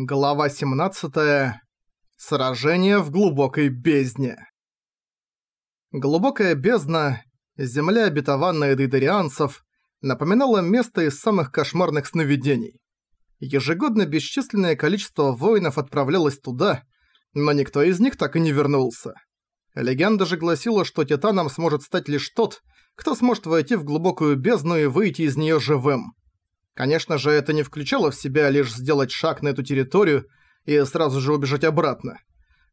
Глава 17. Сражение в глубокой бездне. Глубокая бездна, земля обетованная дейдерианцев, напоминала место из самых кошмарных сновидений. Ежегодно бесчисленное количество воинов отправлялось туда, но никто из них так и не вернулся. Легенда же гласила, что титаном сможет стать лишь тот, кто сможет войти в глубокую бездну и выйти из нее живым. Конечно же, это не включало в себя лишь сделать шаг на эту территорию и сразу же убежать обратно.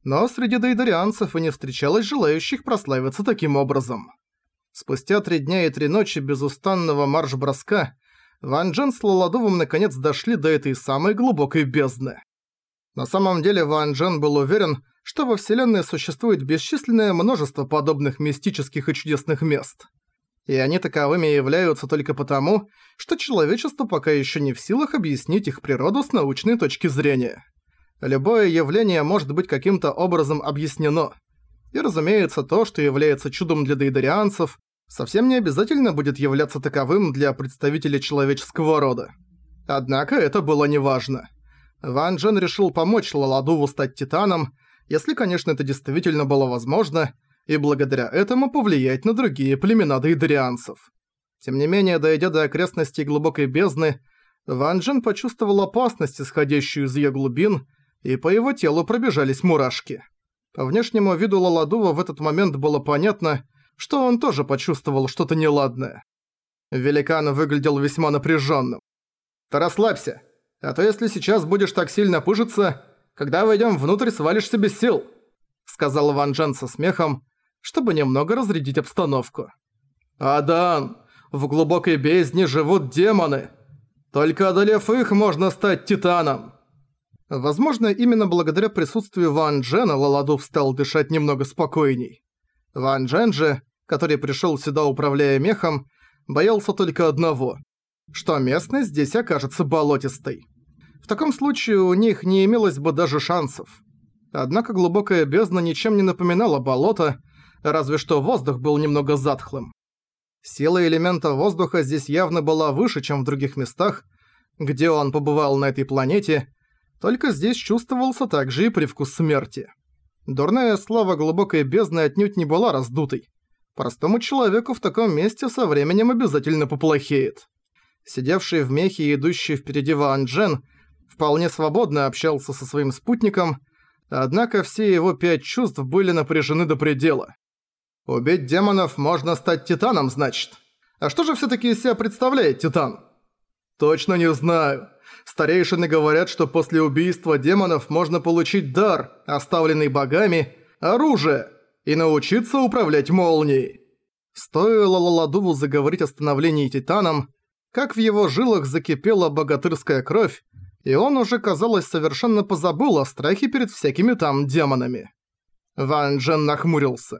Но среди дейдарианцев и не встречалось желающих прославиться таким образом. Спустя три дня и три ночи безустанного марш-броска Ван Джен с Лоладовым наконец дошли до этой самой глубокой бездны. На самом деле Ван Джен был уверен, что во Вселенной существует бесчисленное множество подобных мистических и чудесных мест – и они таковыми являются только потому, что человечество пока еще не в силах объяснить их природу с научной точки зрения. Любое явление может быть каким-то образом объяснено. И разумеется, то, что является чудом для дейдарианцев, совсем не обязательно будет являться таковым для представителей человеческого рода. Однако это было неважно. Ван Джен решил помочь Лаладуву стать Титаном, если, конечно, это действительно было возможно – и благодаря этому повлиять на другие племена дейдерианцев. Тем не менее, дойдя до окрестностей глубокой бездны, Ван Джен почувствовал опасность, исходящую из ее глубин, и по его телу пробежались мурашки. По внешнему виду Лаладува в этот момент было понятно, что он тоже почувствовал что-то неладное. Великан выглядел весьма напряженным. «Ты расслабься, а то если сейчас будешь так сильно пыжиться, когда войдем внутрь, свалишься без сил», сказал Ван Джен со смехом, чтобы немного разрядить обстановку. «Адан, в глубокой бездне живут демоны. Только одолев их, можно стать титаном». Возможно, именно благодаря присутствию Ван Джена Лаладув стал дышать немного спокойней. Ван Джен же, который пришел сюда управляя мехом, боялся только одного – что местность здесь окажется болотистой. В таком случае у них не имелось бы даже шансов. Однако глубокая бездна ничем не напоминала болото, разве что воздух был немного затхлым. Сила элемента воздуха здесь явно была выше, чем в других местах, где он побывал на этой планете, только здесь чувствовался также и привкус смерти. Дурная слава глубокой бездны отнюдь не была раздутой. Простому человеку в таком месте со временем обязательно поплохеет. Сидевший в мехе и идущий впереди Ван Джен вполне свободно общался со своим спутником, однако все его пять чувств были напряжены до предела. Убить демонов можно стать титаном, значит. А что же всё-таки из себя представляет титан? Точно не знаю. Старейшины говорят, что после убийства демонов можно получить дар, оставленный богами, оружие, и научиться управлять молнией. Стоило Лаладуву заговорить о становлении титаном, как в его жилах закипела богатырская кровь, и он уже, казалось, совершенно позабыл о страхе перед всякими там демонами. Ван Джен нахмурился.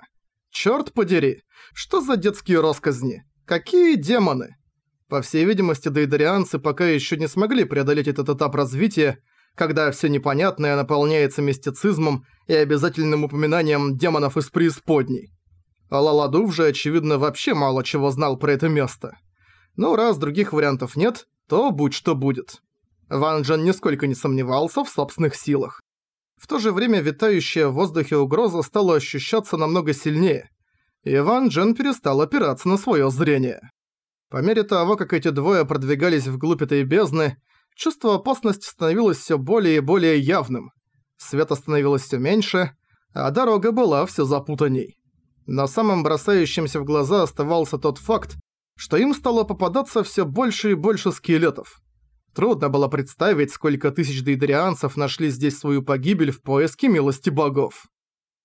Чёрт подери, что за детские росказни? Какие демоны? По всей видимости, дейдарианцы пока ещё не смогли преодолеть этот этап развития, когда всё непонятное наполняется мистицизмом и обязательным упоминанием демонов из преисподней. А Лаладув же, очевидно, вообще мало чего знал про это место. Но раз других вариантов нет, то будь что будет. Ван Джен нисколько не сомневался в собственных силах. В то же время витающая в воздухе угроза стала ощущаться намного сильнее, и Ван Джен перестал опираться на своё зрение. По мере того, как эти двое продвигались вглубь этой бездны, чувство опасности становилось всё более и более явным. Света становилось всё меньше, а дорога была всё запутанней. Но самым бросающимся в глаза оставался тот факт, что им стало попадаться всё больше и больше скелетов. Трудно было представить, сколько тысяч дейдерианцев нашли здесь свою погибель в поиске милости богов.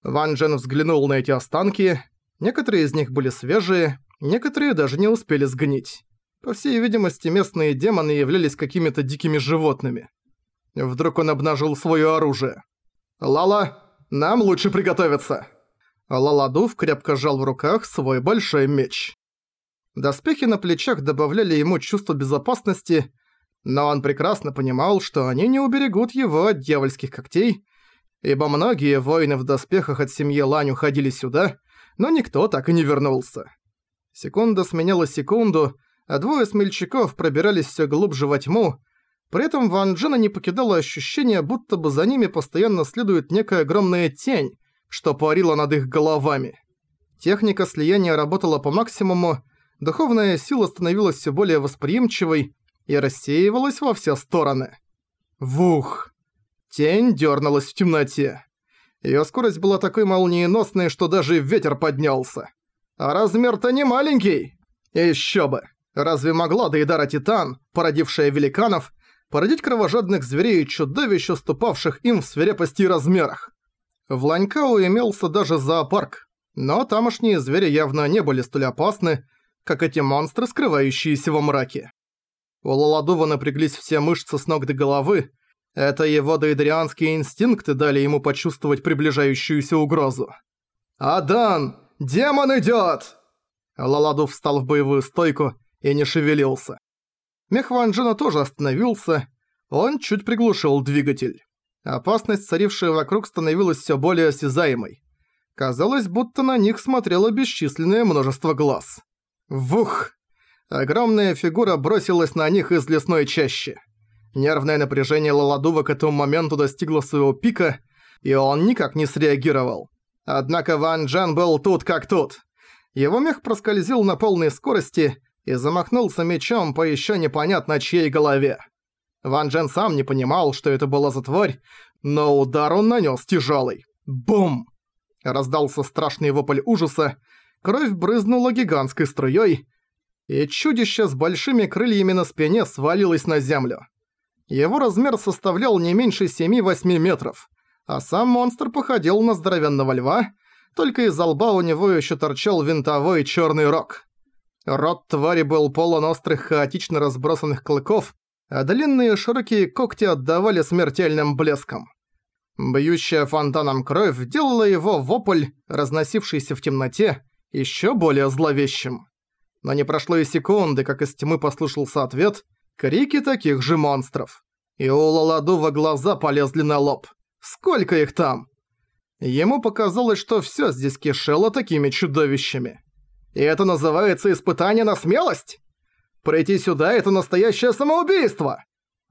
Ван Джен взглянул на эти останки. Некоторые из них были свежие, некоторые даже не успели сгнить. По всей видимости, местные демоны являлись какими-то дикими животными. Вдруг он обнажил своё оружие. «Лала, нам лучше приготовиться!» Лаладув крепко сжал в руках свой большой меч. Доспехи на плечах добавляли ему чувство безопасности, но он прекрасно понимал, что они не уберегут его от дьявольских когтей, ибо многие воины в доспехах от семьи Лань уходили сюда, но никто так и не вернулся. Секунда сменяла секунду, а двое смельчаков пробирались все глубже во тьму, При этом Ван Джена не покидало ощущение, будто бы за ними постоянно следует некая огромная тень, что парила над их головами. Техника слияния работала по максимуму, духовная сила становилась все более восприимчивой и рассеивалась во все стороны. Вух! Тень дернулась в темноте. Её скорость была такой молниеносной, что даже ветер поднялся. А размер-то не маленький. Ещё бы. Разве могла Дейдара Титан, породившая великанов, породить кровожадных зверей и чудовищ, уступавших им в свирепости и размерах? В Ланькау имелся даже зоопарк, но тамошние звери явно не были столь опасны, как эти монстры, скрывающиеся во мраке. У Лаладува напряглись все мышцы с ног до головы, это его доидрианские инстинкты дали ему почувствовать приближающуюся угрозу. «Адан! Демон идёт!» Лаладу встал в боевую стойку и не шевелился. Мех Ван Джена тоже остановился, он чуть приглушил двигатель. Опасность, царившая вокруг, становилась всё более осязаемой. Казалось, будто на них смотрело бесчисленное множество глаз. Вух! Огромная фигура бросилась на них из лесной чащи. Нервное напряжение Лаладува к этому моменту достигло своего пика, и он никак не среагировал. Однако Ван Джен был тут как тут. Его мех проскользил на полной скорости и замахнулся мечом по еще непонятно чьей голове. Ван Джен сам не понимал, что это была за тварь, но удар он нанес тяжелый. Бум! Раздался страшный вопль ужаса, кровь брызнула гигантской струей, и чудище с большими крыльями на спине свалилось на землю. Его размер составлял не меньше 7-8 метров, а сам монстр походил на здоровенного льва, только из лба у него еще торчал винтовой черный рог. Рот твари был полон острых хаотично разбросанных клыков, а длинные широкие когти отдавали смертельным блеском. Бьющая фонтаном кровь делала его вопль, разносившийся в темноте, еще более зловещим. Но не прошло и секунды, как из тьмы послышался ответ — Крики таких же монстров. И у Лаладува глаза полезли на лоб. Сколько их там? Ему показалось, что всё здесь кишело такими чудовищами. И это называется испытание на смелость? Пройти сюда – это настоящее самоубийство!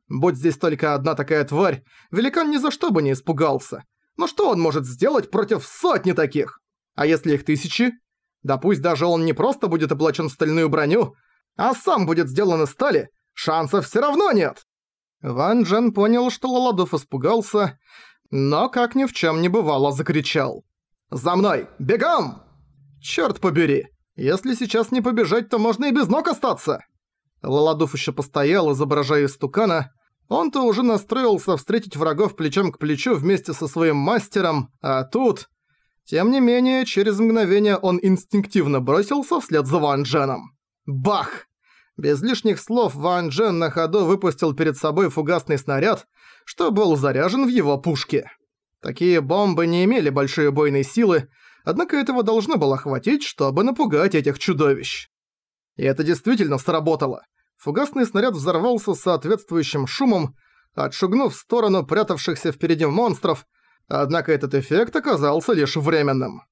Будь здесь только одна такая тварь, великан ни за что бы не испугался. Но что он может сделать против сотни таких? А если их тысячи? Да пусть даже он не просто будет облачен в стальную броню, а сам будет сделан из стали, Шансов все равно нет!» Ван Джен понял, что Лаладов испугался, но как ни в чем не бывало закричал. «За мной! Бегом!» «Чёрт побери! Если сейчас не побежать, то можно и без ног остаться!» Лаладов еще постоял, изображая истукана. Он-то уже настроился встретить врагов плечом к плечу вместе со своим мастером, а тут... Тем не менее, через мгновение он инстинктивно бросился вслед за Ван Дженом. Бах! Без лишних слов Ван Джен на ходу выпустил перед собой фугасный снаряд, что был заряжен в его пушке. Такие бомбы не имели большой убойной силы, однако этого должно было хватить, чтобы напугать этих чудовищ. И это действительно сработало. Фугасный снаряд взорвался соответствующим шумом, отшугнув в сторону прятавшихся впереди монстров, однако этот эффект оказался лишь временным.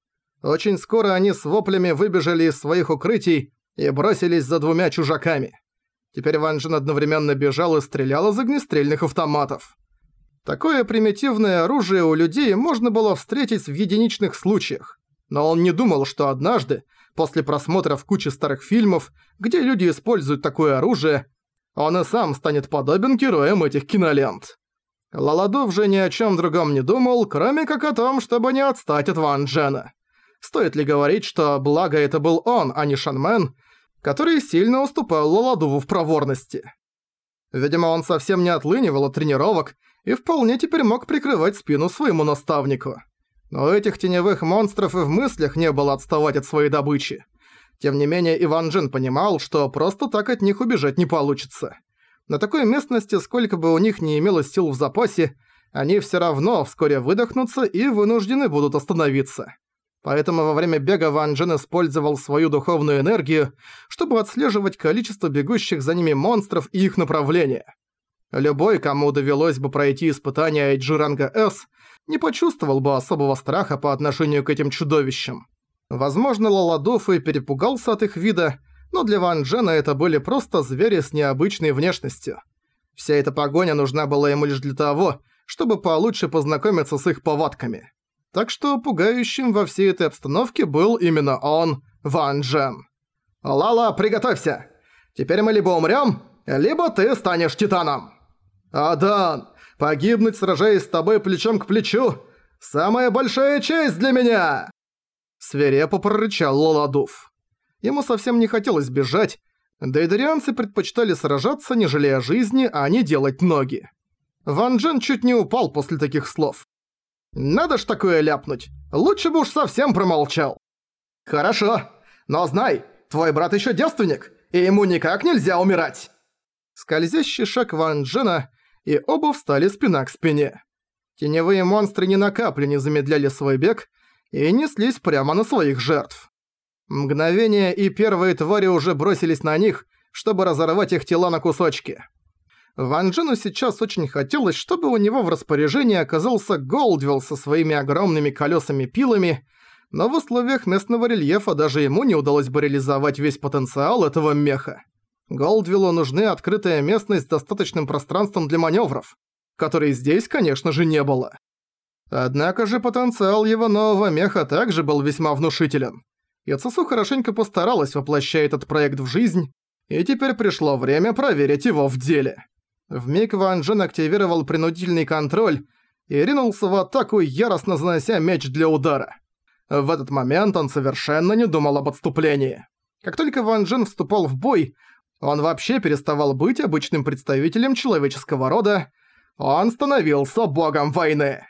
Очень скоро они с воплями выбежали из своих укрытий, и бросились за двумя чужаками. Теперь Ван одновременно бежал и стрелял из огнестрельных автоматов. Такое примитивное оружие у людей можно было встретить в единичных случаях. Но он не думал, что однажды, после просмотра в куче старых фильмов, где люди используют такое оружие, он и сам станет подобен героям этих кинолент. Лаладов же ни о чем другом не думал, кроме как о том, чтобы не отстать от Ван Джена. Стоит ли говорить, что благо это был он, а не Шанмен, который сильно уступал Лаладуву в проворности. Видимо, он совсем не отлынивал от тренировок и вполне теперь мог прикрывать спину своему наставнику. Но у этих теневых монстров и в мыслях не было отставать от своей добычи. Тем не менее, Иван Джин понимал, что просто так от них убежать не получится. На такой местности, сколько бы у них не имелось сил в запасе, они все равно вскоре выдохнутся и вынуждены будут остановиться. Поэтому во время бега Ван Джен использовал свою духовную энергию, чтобы отслеживать количество бегущих за ними монстров и их направление. Любой, кому довелось бы пройти испытание IG S, не почувствовал бы особого страха по отношению к этим чудовищам. Возможно, Лаладов и перепугался от их вида, но для Ван Джена это были просто звери с необычной внешностью. Вся эта погоня нужна была ему лишь для того, чтобы получше познакомиться с их повадками. Так что пугающим во всей этой обстановке был именно он, Ван Джен. «Лала, приготовься! Теперь мы либо умрём, либо ты станешь Титаном!» «Адан, погибнуть, сражаясь с тобой плечом к плечу, самая большая честь для меня!» Свирепо прорычал Лоладув. Ему совсем не хотелось бежать, да предпочитали сражаться, не жалея жизни, а не делать ноги. Ван Джен чуть не упал после таких слов. «Надо ж такое ляпнуть! Лучше бы уж совсем промолчал!» «Хорошо, но знай, твой брат еще девственник, и ему никак нельзя умирать!» Скользящий шаг Ван Джена, и оба встали спина к спине. Теневые монстры ни на каплю не замедляли свой бег и неслись прямо на своих жертв. Мгновение и первые твари уже бросились на них, чтобы разорвать их тела на кусочки. Ван Джену сейчас очень хотелось, чтобы у него в распоряжении оказался Голдвилл со своими огромными колесами-пилами, но в условиях местного рельефа даже ему не удалось бы реализовать весь потенциал этого меха. Голдвиллу нужны открытая местность с достаточным пространством для маневров, которой здесь, конечно же, не было. Однако же потенциал его нового меха также был весьма внушителен. Яцесу хорошенько постаралась, воплощая этот проект в жизнь, и теперь пришло время проверить его в деле. Вмиг Ван Джен активировал принудительный контроль и ринулся в атаку, яростно занося меч для удара. В этот момент он совершенно не думал об отступлении. Как только Ван Джен вступал в бой, он вообще переставал быть обычным представителем человеческого рода, он становился богом войны.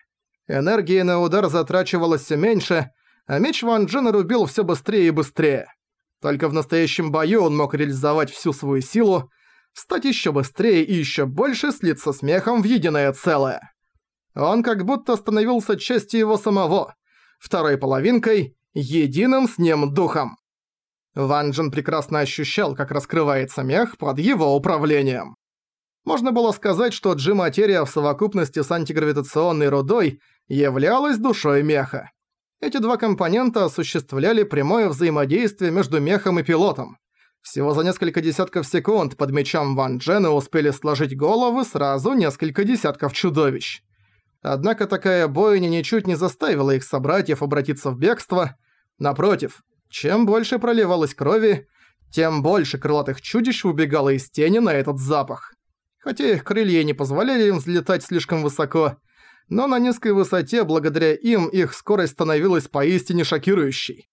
Энергии на удар затрачивалось все меньше, а меч Ван Джена рубил все быстрее и быстрее. Только в настоящем бою он мог реализовать всю свою силу, стать еще быстрее и еще больше слиться смехом в единое целое. Он как будто становился частью его самого, второй половинкой, единым с ним духом. Ван Джен прекрасно ощущал, как раскрывается мех под его управлением. Можно было сказать, что G-материя в совокупности с антигравитационной рудой являлась душой меха. Эти два компонента осуществляли прямое взаимодействие между мехом и пилотом. Всего за несколько десятков секунд под мечом Ван Джена успели сложить головы сразу несколько десятков чудовищ. Однако такая бойня ничуть не заставила их собратьев обратиться в бегство. Напротив, чем больше проливалось крови, тем больше крылатых чудищ убегало из тени на этот запах. Хотя их крылья не позволяли им взлетать слишком высоко, но на низкой высоте благодаря им их скорость становилась поистине шокирующей.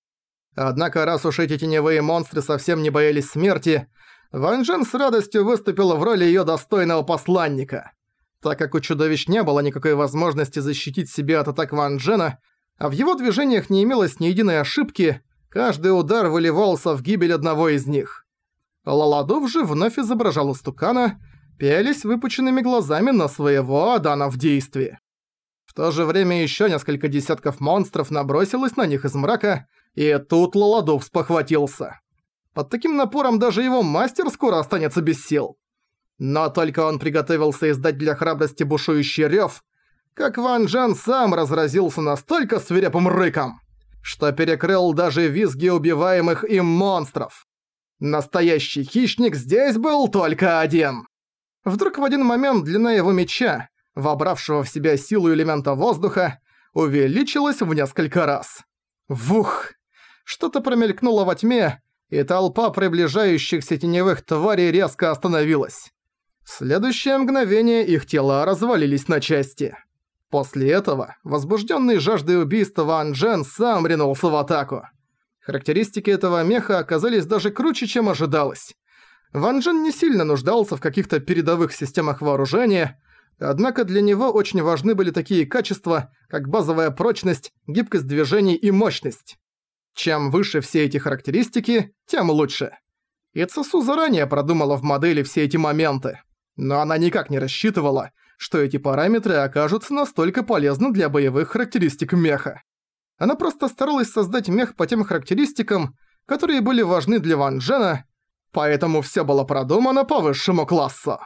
Однако раз уж эти теневые монстры совсем не боялись смерти, Ван Джен с радостью выступил в роли её достойного посланника. Так как у чудовищ не было никакой возможности защитить себя от атак Ван Джена, а в его движениях не имелось ни единой ошибки, каждый удар выливался в гибель одного из них. Лаладов же вновь изображал истукана, пялись выпученными глазами на своего Адана в действии. В то же время еще несколько десятков монстров набросилось на них из мрака, и тут Лоладов спохватился. Под таким напором даже его мастер скоро останется без сил. Но только он приготовился издать для храбрости бушующий рёв, как Ван Джен сам разразился настолько свирепым рыком, что перекрыл даже визги убиваемых им монстров. Настоящий хищник здесь был только один. Вдруг в один момент длина его меча, вобравшего в себя силу элемента воздуха, увеличилась в несколько раз. Вух! Что-то промелькнуло во тьме, и толпа приближающихся теневых тварей резко остановилась. В следующее мгновение их тела развалились на части. После этого, возбужденный жаждой убийства Ван Джен сам ринулся в атаку. Характеристики этого меха оказались даже круче, чем ожидалось. Ван Джен не сильно нуждался в каких-то передовых системах вооружения, Однако для него очень важны были такие качества, как базовая прочность, гибкость движений и мощность. Чем выше все эти характеристики, тем лучше. И заранее продумала в модели все эти моменты. Но она никак не рассчитывала, что эти параметры окажутся настолько полезны для боевых характеристик меха. Она просто старалась создать мех по тем характеристикам, которые были важны для Ван Джена, поэтому всё было продумано по высшему классу.